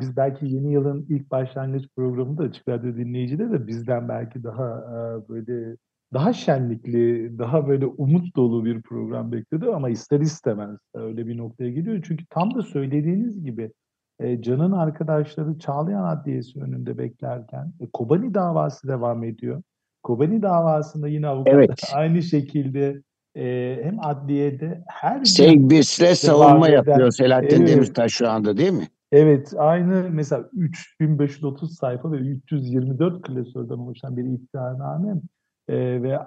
biz belki yeni yılın ilk başlangıç programında Açık Radyo dinleyicileri de bizden belki daha böyle daha şenlikli, daha böyle umut dolu bir program bekledi ama ister istemez öyle bir noktaya geliyor. Çünkü tam da söylediğiniz gibi e, Can'ın arkadaşları Çağlayan Adliyesi önünde beklerken e, Kobani davası devam ediyor. Kobani davasında yine avukatlar evet. aynı şekilde e, hem adliyede her şey bir stres savunma eden, yapıyor Selahattin evet, Demirtaş şu anda değil mi? Evet aynı mesela 3530 sayfa ve 324 klasörden oluşan bir iddianame e, ve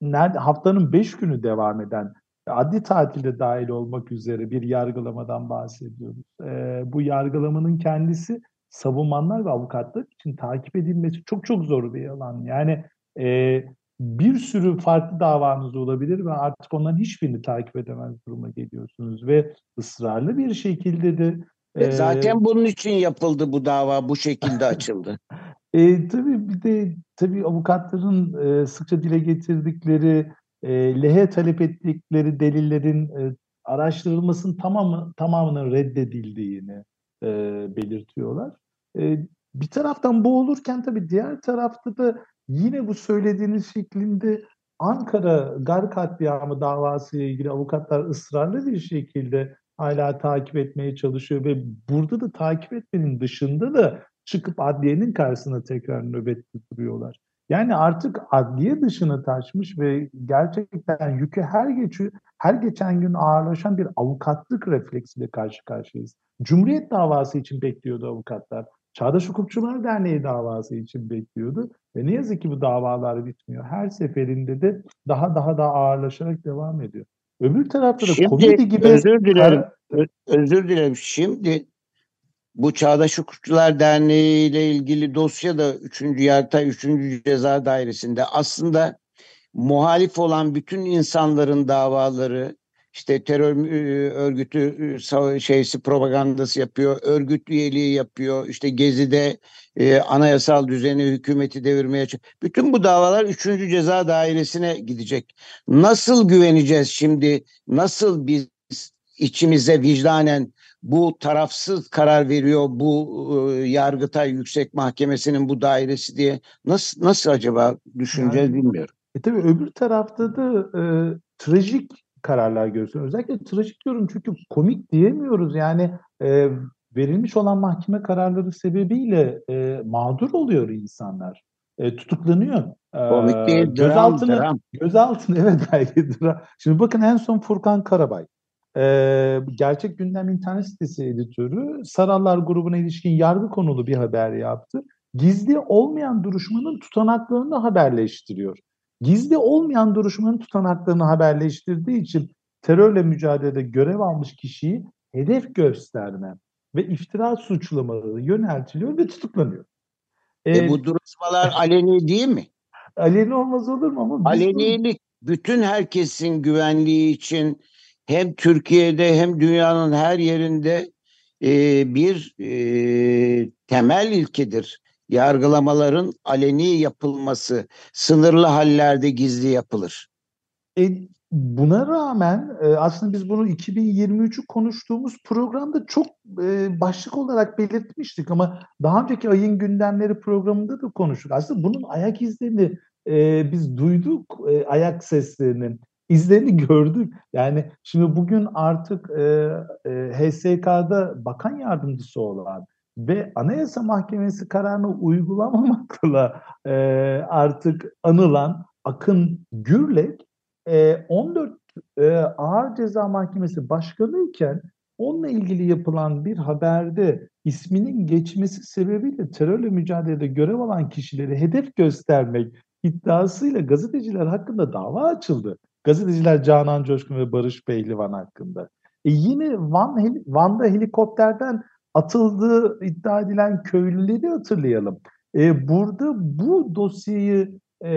nerede haftanın 5 günü devam eden adli tatilde dahil olmak üzere bir yargılamadan bahsediyoruz. E, bu yargılamanın kendisi savunmanlar ve avukatlar için takip edilmesi çok çok zor bir alan. Yani e, bir sürü farklı davanız olabilir ve artık onların hiçbirini takip edemez duruma geliyorsunuz ve ısrarlı bir şekilde de e, Zaten bunun için yapıldı bu dava, bu şekilde açıldı. e, tabii bir de tabii avukatların e, sıkça dile getirdikleri e, lehe talep ettikleri delillerin e, araştırılmasının tamamı tamamının reddedildiğini e, belirtiyorlar. E, bir taraftan bu olurken tabii diğer tarafta da yine bu söylediğiniz şeklinde Ankara Gar katliamı davası ile ilgili avukatlar ısrarlı bir şekilde hala takip etmeye çalışıyor ve burada da takip etmenin dışında da çıkıp adliyenin karşısına tekrar nöbet tutuyorlar. Yani artık adliye dışına taşmış ve gerçekten yükü her geçi her geçen gün ağırlaşan bir avukatlık refleksiyle karşı karşıyayız. Cumhuriyet davası için bekliyordu avukatlar. Çağdaş Hukukçular Derneği davası için bekliyordu. Ve ne yazık ki bu davalar bitmiyor. Her seferinde de daha daha daha ağırlaşarak devam ediyor. Öbür tarafta da Şimdi, komedi gibi... Özür dilerim. Özür dilerim. Şimdi bu Çağdaş Hukukçular Derneği ile ilgili dosya da 3. Yargıtay 3. Ceza Dairesi'nde aslında muhalif olan bütün insanların davaları işte terör e, örgütü e, şeysi propagandası yapıyor, örgüt üyeliği yapıyor, işte Gezi'de e, anayasal düzeni, hükümeti devirmeye Bütün bu davalar 3. Ceza Dairesi'ne gidecek. Nasıl güveneceğiz şimdi? Nasıl biz içimize vicdanen bu tarafsız karar veriyor bu e, Yargıtay Yüksek Mahkemesi'nin bu dairesi diye nasıl nasıl acaba düşüneceğiz yani, bilmiyorum. E tabii öbür tarafta da e, trajik kararlar görüyorsun. Özellikle trajik diyorum çünkü komik diyemiyoruz. Yani e, verilmiş olan mahkeme kararları sebebiyle e, mağdur oluyor insanlar. E, tutuklanıyor. E, komik değil, gözaltını, dram. Gözaltını evet belki dram. Şimdi bakın en son Furkan Karabay. Ee, Gerçek Gündem internet sitesi editörü Sarallar grubuna ilişkin yargı konulu bir haber yaptı. Gizli olmayan duruşmanın tutanaklarını haberleştiriyor. Gizli olmayan duruşmanın tutanaklarını haberleştirdiği için terörle mücadelede görev almış kişiyi hedef gösterme ve iftira suçlamaları yöneltiliyor ve tutuklanıyor. Ee, e bu duruşmalar aleni değil mi? Aleni olmaz olur mu ama? Alenilik bütün herkesin güvenliği için hem Türkiye'de hem dünyanın her yerinde e, bir e, temel ilkedir. Yargılamaların aleni yapılması, sınırlı hallerde gizli yapılır. E, buna rağmen e, aslında biz bunu 2023'ü konuştuğumuz programda çok e, başlık olarak belirtmiştik ama daha önceki ayın gündemleri programında da konuştuk. Aslında bunun ayak izlerini e, biz duyduk, e, ayak seslerini izlerini gördük. Yani şimdi bugün artık e, e, HSK'da bakan yardımcısı olan ve Anayasa Mahkemesi kararını uygulamamakla e, artık anılan Akın Gürlek e, 14 e, Ağır Ceza Mahkemesi Başkanı iken onunla ilgili yapılan bir haberde isminin geçmesi sebebiyle terörle mücadelede görev alan kişileri hedef göstermek iddiasıyla gazeteciler hakkında dava açıldı. Gazeteciler Canan Coşkun ve Barış Beylivan hakkında. E yine Van, Van'da helikopterden atıldığı iddia edilen köylüleri hatırlayalım. E, burada bu dosyayı e,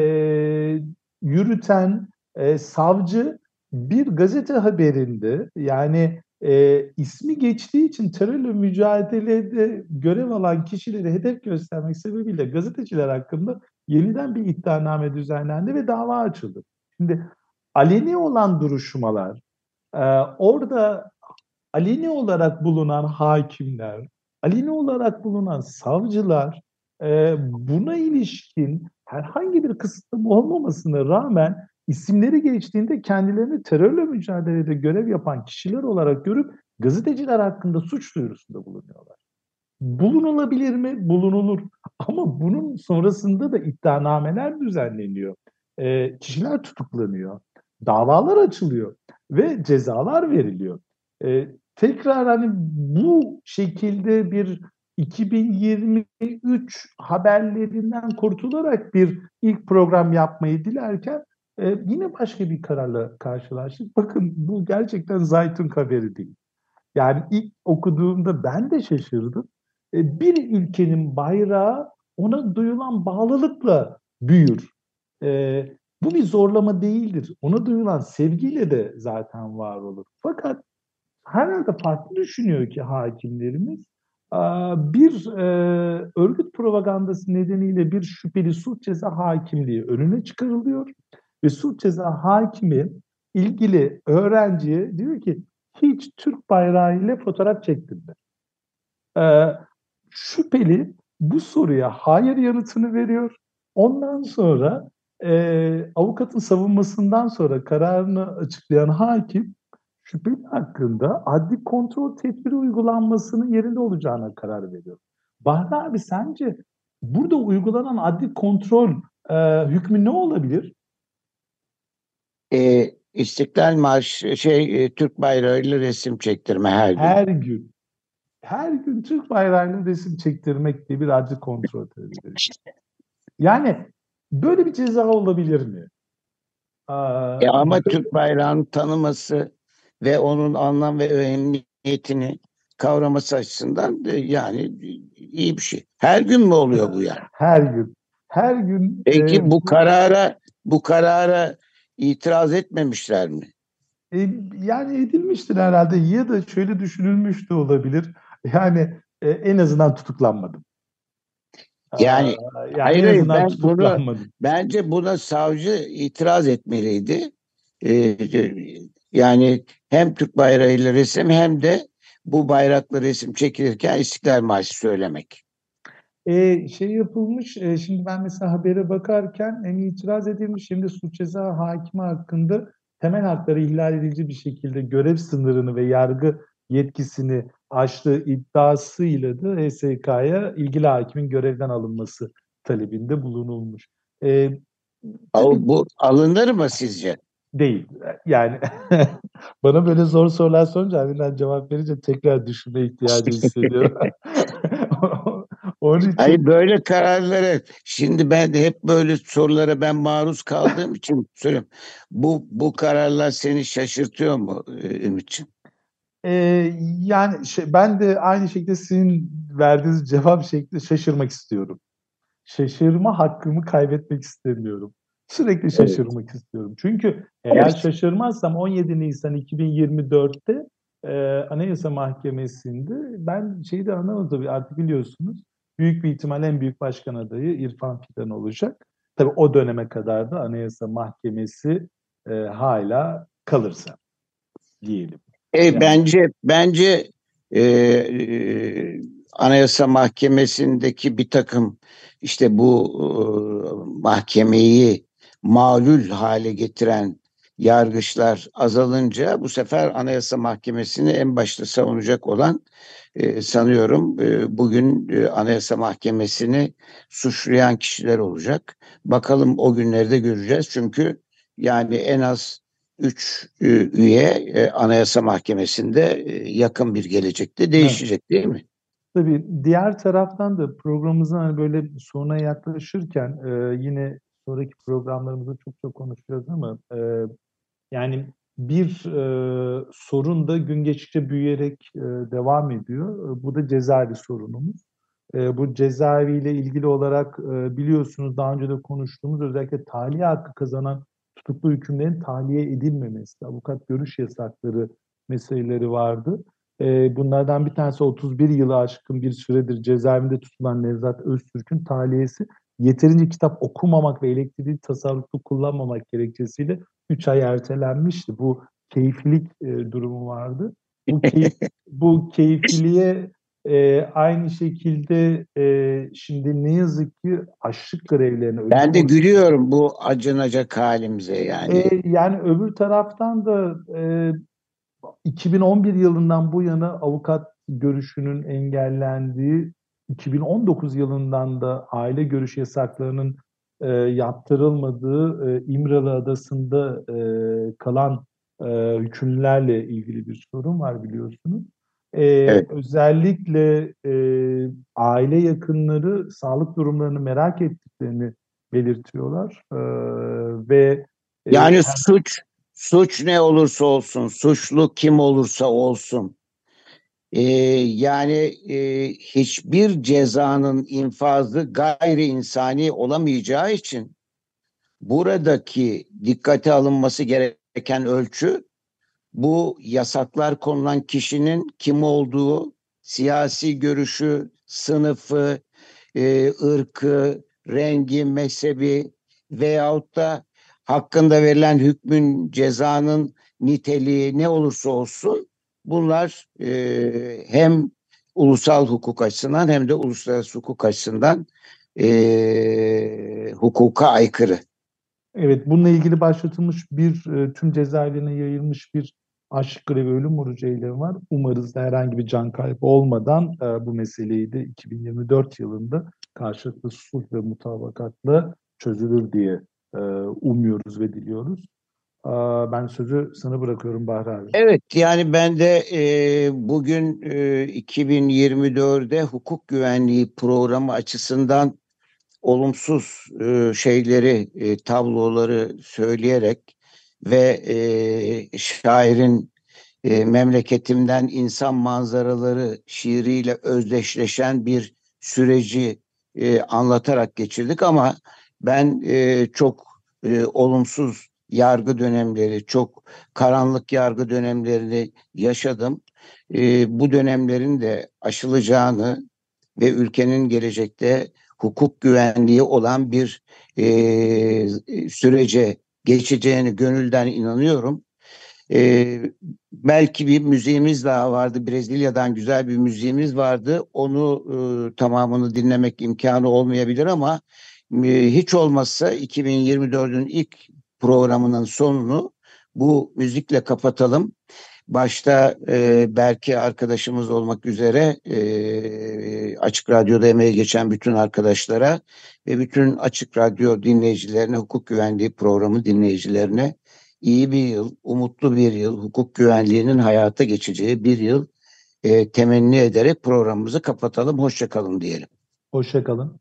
yürüten e, savcı bir gazete haberinde yani e, ismi geçtiği için terörle mücadelede görev alan kişileri hedef göstermek sebebiyle gazeteciler hakkında yeniden bir iddianame düzenlendi ve dava açıldı. Şimdi aleni olan duruşmalar, e, orada aleni olarak bulunan hakimler, aleni olarak bulunan savcılar e, buna ilişkin herhangi bir kısıtlama olmamasına rağmen isimleri geçtiğinde kendilerini terörle mücadelede görev yapan kişiler olarak görüp gazeteciler hakkında suç duyurusunda bulunuyorlar. Bulunulabilir mi? Bulunulur. Ama bunun sonrasında da iddianameler düzenleniyor. E, kişiler tutuklanıyor davalar açılıyor ve cezalar veriliyor. E, tekrar hani bu şekilde bir 2023 haberlerinden kurtularak bir ilk program yapmayı dilerken e, yine başka bir kararla karşılaştık. Bakın bu gerçekten Zaytun haberi değil. Yani ilk okuduğumda ben de şaşırdım. E, bir ülkenin bayrağı ona duyulan bağlılıkla büyür. E, bu bir zorlama değildir. Ona duyulan sevgiyle de zaten var olur. Fakat herhalde farklı düşünüyor ki hakimlerimiz. Bir e, örgüt propagandası nedeniyle bir şüpheli suç ceza hakimliği önüne çıkarılıyor. Ve suç ceza hakimi ilgili öğrenciye diyor ki hiç Türk bayrağı ile fotoğraf çektin mi? Ee, şüpheli bu soruya hayır yanıtını veriyor. Ondan sonra e, avukatın savunmasından sonra kararını açıklayan hakim şüpheli hakkında adli kontrol tedbiri uygulanmasının yerinde olacağına karar veriyor. Bahri abi sence burada uygulanan adli kontrol e, hükmü ne olabilir? E, İstiklal Marşı şey e, Türk bayrağıyla resim çektirme her gün. Her gün. her gün Türk bayrağıyla resim çektirmek diye bir acı kontrol edebilir. Yani böyle bir ceza olabilir mi? Aa, e ama Türk bayrağını tanıması ve onun anlam ve önemliyetini kavraması açısından yani iyi bir şey. Her gün mü oluyor bu yani? Her gün. Her gün. Peki e, bu karara bu karara itiraz etmemişler mi? E, yani edilmiştir herhalde ya da şöyle düşünülmüş de olabilir. Yani e, en azından tutuklanmadım. Yani, yani hayır, ben bunu, bence buna savcı itiraz etmeliydi. Ee, yani hem Türk bayrağıyla resim hem de bu bayraklı resim çekilirken İstiklal Marşı söylemek. Ee, şey yapılmış, e, şimdi ben mesela habere bakarken hem itiraz edilmiş de suç ceza hakimi hakkında temel hakları ihlal edici bir şekilde görev sınırını ve yargı yetkisini aştığı iddiasıyla da HSK'ya ilgili hakimin görevden alınması talebinde bulunulmuş. Ee, tabii, bu alınır mı sizce? Değil. Yani bana böyle zor sorular sorunca halinden cevap verince tekrar düşünme ihtiyacı hissediyorum. Onun için... Hayır böyle kararları şimdi ben de hep böyle sorulara ben maruz kaldığım için söylüyorum. Bu bu kararlar seni şaşırtıyor mu e, Ümit'ciğim? Ee, yani şey, ben de aynı şekilde sizin verdiğiniz cevap şekli şaşırmak istiyorum. Şaşırma hakkımı kaybetmek istemiyorum. Sürekli şaşırmak evet. istiyorum. Çünkü eğer evet. şaşırmazsam 17 Nisan 2024'te e, Anayasa Mahkemesi'nde ben şeyi de anlamadım tabii artık biliyorsunuz. Büyük bir ihtimal en büyük başkan adayı İrfan Fidan olacak. Tabii o döneme kadar da Anayasa Mahkemesi e, hala kalırsa diyelim. E, yani. Bence bence e, e, Anayasa Mahkemesi'ndeki bir takım işte bu e, mahkemeyi mağlul hale getiren yargıçlar azalınca bu sefer Anayasa Mahkemesi'ni en başta savunacak olan e, sanıyorum e, bugün e, Anayasa Mahkemesi'ni suçlayan kişiler olacak. Bakalım o günlerde göreceğiz. Çünkü yani en az 3 e, üye e, Anayasa Mahkemesi'nde e, yakın bir gelecekte değişecek evet. değil mi? Tabii diğer taraftan da programımızın hani böyle sonuna yaklaşırken e, yine sonraki programlarımızda çok çok konuşacağız ama e, yani bir e, sorun da gün geçtikçe büyüyerek e, devam ediyor. E, bu da cezaevi sorunumuz. E, bu cezaeviyle ilgili olarak e, biliyorsunuz daha önce de konuştuğumuz özellikle tahliye hakkı kazanan tutuklu hükümlerin tahliye edilmemesi, avukat görüş yasakları meseleleri vardı. E, bunlardan bir tanesi 31 yılı aşkın bir süredir cezaevinde tutulan Nevzat Öztürk'ün tahliyesi yeterince kitap okumamak ve elektriği tasarruflu kullanmamak gerekçesiyle 3 ay ertelenmişti. Bu keyiflilik e, durumu vardı. Bu, keyif, bu keyifliliğe e, aynı şekilde e, şimdi ne yazık ki açlık grevlerine... Ben de gülüyorum bu acınacak halimize yani. E, yani öbür taraftan da e, 2011 yılından bu yana avukat görüşünün engellendiği 2019 yılından da aile görüş yasaklarının e, yaptırılmadığı e, İmralı Adası'nda e, kalan e, hükümlerle ilgili bir sorun var biliyorsunuz. E, evet. Özellikle e, aile yakınları sağlık durumlarını merak ettiklerini belirtiyorlar e, ve e, yani e, suç suç ne olursa olsun, suçlu kim olursa olsun e, yani e, hiçbir cezanın infazı gayri insani olamayacağı için buradaki dikkate alınması gereken ölçü bu yasaklar konulan kişinin kim olduğu, siyasi görüşü, sınıfı, e, ırkı, rengi, mezhebi veyahut da hakkında verilen hükmün, cezanın niteliği ne olursa olsun Bunlar e, hem ulusal hukuk açısından hem de uluslararası hukuk açısından e, hukuka aykırı. Evet, bununla ilgili başlatılmış bir e, tüm cezaevlerine yayılmış bir aşk grevi ölüm orucu eylemi var. Umarız da herhangi bir can kaybı olmadan e, bu meseleyi de 2024 yılında karşılıklı sulh ve mutabakatla çözülür diye e, umuyoruz ve diliyoruz. Ben sözü sana bırakıyorum Bahri abi. Evet yani ben de e, bugün e, 2024'de hukuk güvenliği programı açısından olumsuz e, şeyleri, e, tabloları söyleyerek ve e, şairin memleketimden insan manzaraları şiiriyle özdeşleşen bir süreci anlatarak geçirdik ama ben çok olumsuz yargı dönemleri, çok karanlık yargı dönemlerini yaşadım. Bu dönemlerin de aşılacağını ve ülkenin gelecekte hukuk güvenliği olan bir e, sürece geçeceğini gönülden inanıyorum. E, belki bir müziğimiz daha vardı. Brezilya'dan güzel bir müziğimiz vardı. Onu e, tamamını dinlemek imkanı olmayabilir ama e, hiç olmazsa 2024'ün ilk programının sonunu bu müzikle kapatalım. Başta e, belki arkadaşımız olmak üzere e, Açık Radyo'da emeğe geçen bütün arkadaşlara ve bütün Açık Radyo dinleyicilerine, hukuk güvenliği programı dinleyicilerine iyi bir yıl, umutlu bir yıl, hukuk güvenliğinin hayata geçeceği bir yıl e, temenni ederek programımızı kapatalım. Hoşçakalın diyelim. Hoşçakalın.